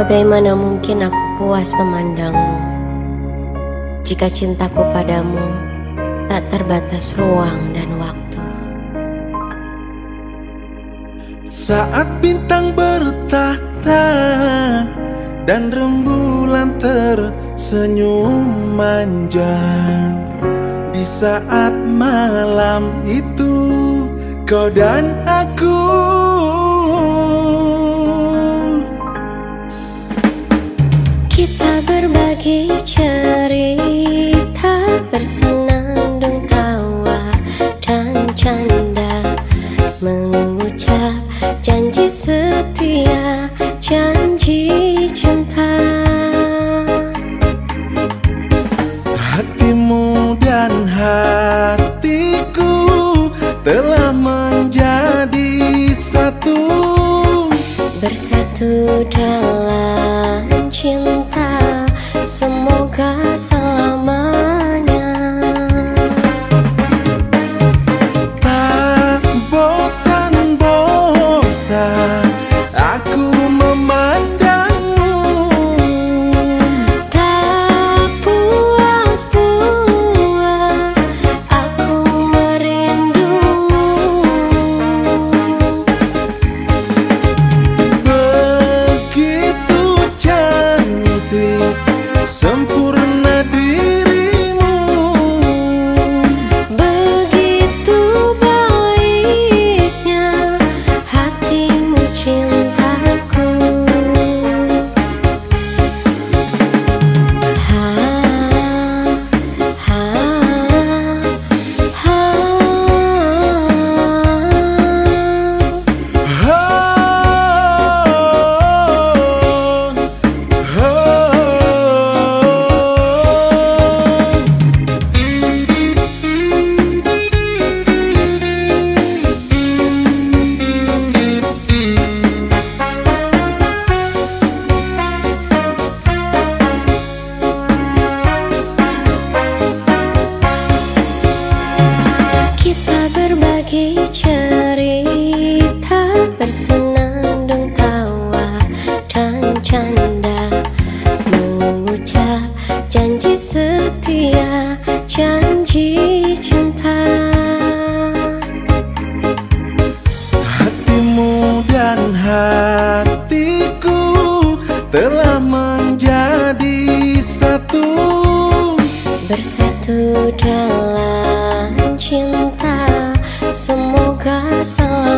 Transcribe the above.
Bagaimana mungkin aku puas memandangmu? Jika cintaku padamu tak terbatas ruang dan waktu. Saat bintang bertahta dan rembulan tersenyum manja Di saat malam itu kau dan aku berbagi cerita Bersenandung tawa dan canda Mengucap janji setia Janji cinta. Hatimu dan hatiku telah menjadi satu. Bersatu dalam cinta Semoga selamanya Bersenandung tawa dan canda. Mengucap janji setia Janji cinta. Hatimu dan hatiku telah menjadi satu. Bersatu dalam cinta Semoga selamanya